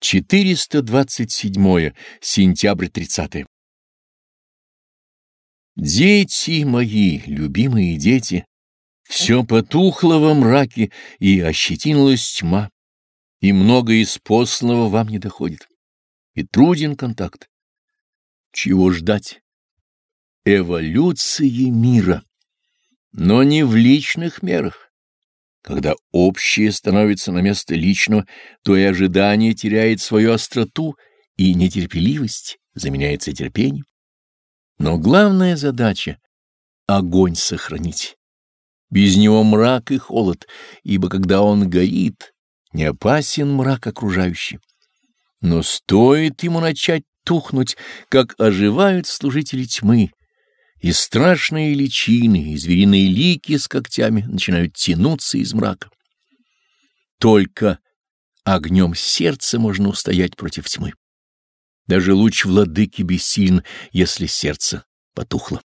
427 сентябрь 30 Дети мои, любимые дети, все потухло во мраке и ощетинулась тьма, и много из посланного вам не доходит, и труден контакт. Чего ждать? Эволюции мира, но не в личных мерах. Когда общее становится на место личного, то и ожидание теряет свою остроту, и нетерпеливость заменяется терпением. Но главная задача — огонь сохранить. Без него мрак и холод, ибо когда он горит, не опасен мрак окружающий. Но стоит ему начать тухнуть, как оживают служители тьмы, и страшные личины, и звериные лики с когтями начинают тянуться из мрака. Только огнем сердца можно устоять против тьмы. Даже луч владыки бессилен, если сердце потухло.